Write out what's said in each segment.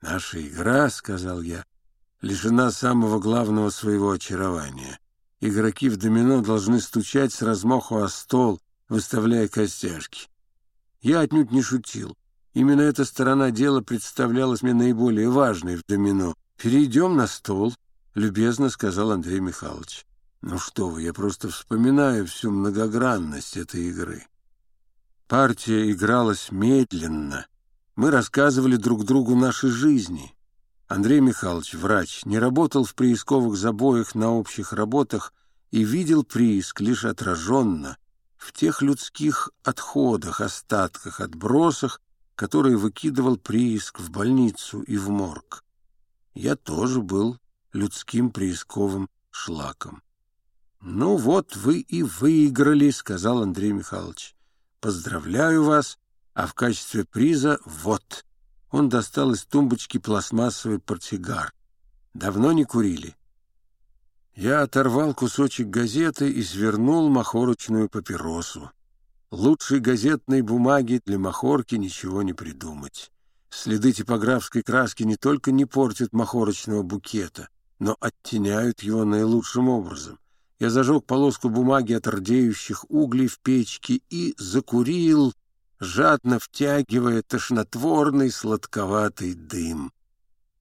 «Наша игра, — сказал я, — лишена самого главного своего очарования. Игроки в домино должны стучать с размаху о стол, выставляя костяшки. Я отнюдь не шутил. Именно эта сторона дела представлялась мне наиболее важной в домино. «Перейдем на стол», — любезно сказал Андрей Михайлович. «Ну что вы, я просто вспоминаю всю многогранность этой игры». Партия игралась медленно. Мы рассказывали друг другу наши жизни. Андрей Михайлович, врач, не работал в приисковых забоях на общих работах и видел прииск лишь отраженно, в тех людских отходах, остатках, отбросах, которые выкидывал прииск в больницу и в морг. Я тоже был людским приисковым шлаком. «Ну вот вы и выиграли», — сказал Андрей Михайлович. «Поздравляю вас, а в качестве приза вот». Он достал из тумбочки пластмассовый портсигар. «Давно не курили?» Я оторвал кусочек газеты и свернул махорочную папиросу. Лучшей газетной бумаги для махорки ничего не придумать. Следы типографской краски не только не портят махорочного букета, но оттеняют его наилучшим образом. Я зажег полоску бумаги от рдеющих углей в печке и закурил, жадно втягивая тошнотворный сладковатый дым.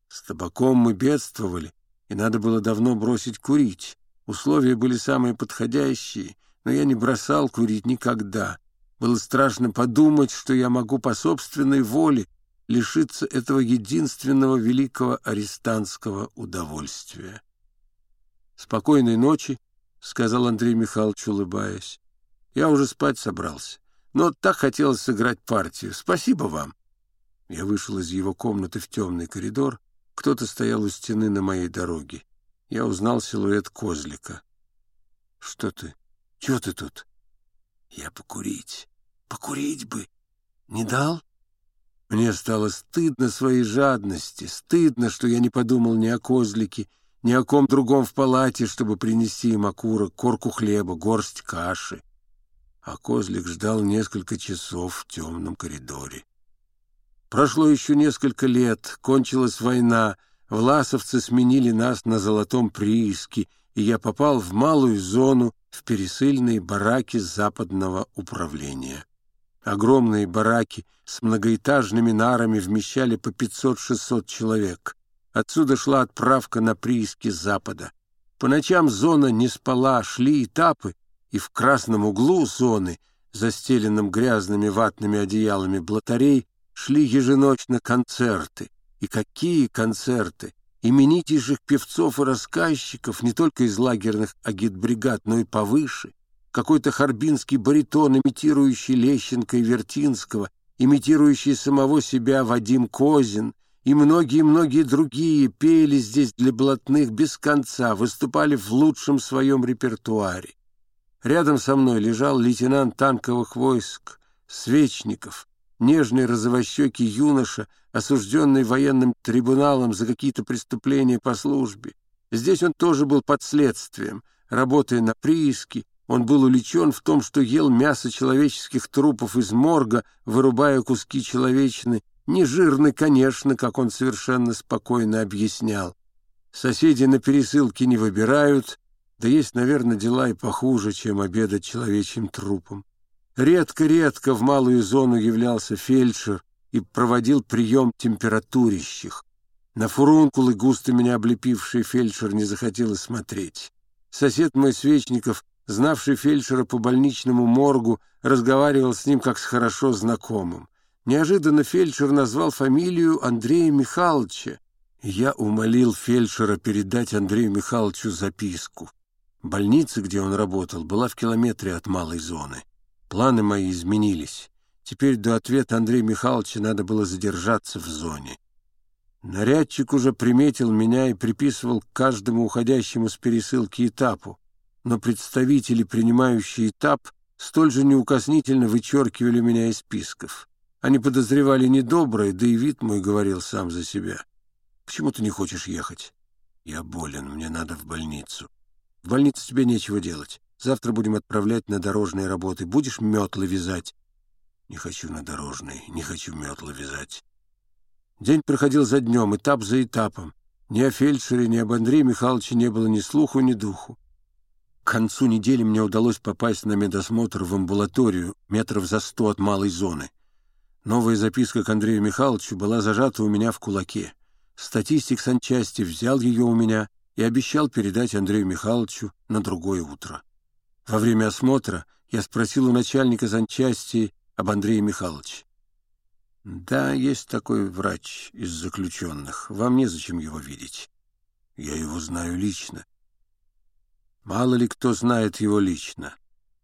С табаком мы бедствовали, и надо было давно бросить курить. Условия были самые подходящие, но я не бросал курить никогда. Было страшно подумать, что я могу по собственной воле лишиться этого единственного великого арестантского удовольствия. «Спокойной ночи», — сказал Андрей Михайлович, улыбаясь. «Я уже спать собрался, но так хотелось сыграть партию. Спасибо вам». Я вышел из его комнаты в темный коридор кто-то стоял у стены на моей дороге. Я узнал силуэт козлика. — Что ты? Чего ты тут? — Я покурить. Покурить бы. Не дал? Мне стало стыдно своей жадности, стыдно, что я не подумал ни о козлике, ни о ком другом в палате, чтобы принести им окурок, корку хлеба, горсть каши. А козлик ждал несколько часов в темном коридоре. Прошло еще несколько лет, кончилась война, власовцы сменили нас на золотом прииске, и я попал в малую зону, в пересыльные бараки западного управления. Огромные бараки с многоэтажными нарами вмещали по 500-600 человек. Отсюда шла отправка на прииски запада. По ночам зона не спала, шли этапы, и в красном углу зоны, застеленном грязными ватными одеялами блатарей, шли еженочно концерты. И какие концерты! Именитейших певцов и рассказчиков не только из лагерных агитбригад, но и повыше. Какой-то харбинский баритон, имитирующий Лещенко и Вертинского, имитирующий самого себя Вадим Козин, и многие-многие другие пели здесь для блатных без конца, выступали в лучшем своем репертуаре. Рядом со мной лежал лейтенант танковых войск Свечников, нежный розовощекий юноша, осужденный военным трибуналом за какие-то преступления по службе. Здесь он тоже был под следствием. Работая на прииске, он был увлечен в том, что ел мясо человеческих трупов из морга, вырубая куски человечины, не жирный, конечно, как он совершенно спокойно объяснял. Соседи на пересылке не выбирают, да есть, наверное, дела и похуже, чем обедать человечьим трупом. Редко-редко в малую зону являлся фельдшер и проводил прием температурищих. На фурункулы, густо меня облепивший фельдшер, не захотел смотреть. Сосед мой Свечников, знавший фельдшера по больничному моргу, разговаривал с ним как с хорошо знакомым. Неожиданно фельдшер назвал фамилию Андрея Михайловича. Я умолил фельдшера передать Андрею Михайловичу записку. Больница, где он работал, была в километре от малой зоны. Планы мои изменились. Теперь до ответа Андрея Михайловича надо было задержаться в зоне. Нарядчик уже приметил меня и приписывал к каждому уходящему с пересылки этапу, но представители, принимающие этап, столь же неукоснительно вычеркивали меня из списков. Они подозревали недоброе, да и вид мой говорил сам за себя. «Почему ты не хочешь ехать?» «Я болен, мне надо в больницу». «В больнице тебе нечего делать. Завтра будем отправлять на дорожные работы. Будешь метлы вязать? Не хочу на дорожные, не хочу метлы вязать. День проходил за днем, этап за этапом. Ни о фельдшере, ни об Андрее Михайловиче не было ни слуху, ни духу. К концу недели мне удалось попасть на медосмотр в амбулаторию метров за сто от малой зоны. Новая записка к Андрею Михайловичу была зажата у меня в кулаке. Статистик санчасти взял ее у меня и обещал передать Андрею Михайловичу на другое утро. Во время осмотра я спросил у начальника санчасти об Андрее Михайловиче. «Да, есть такой врач из заключенных. Вам незачем его видеть. Я его знаю лично. Мало ли кто знает его лично.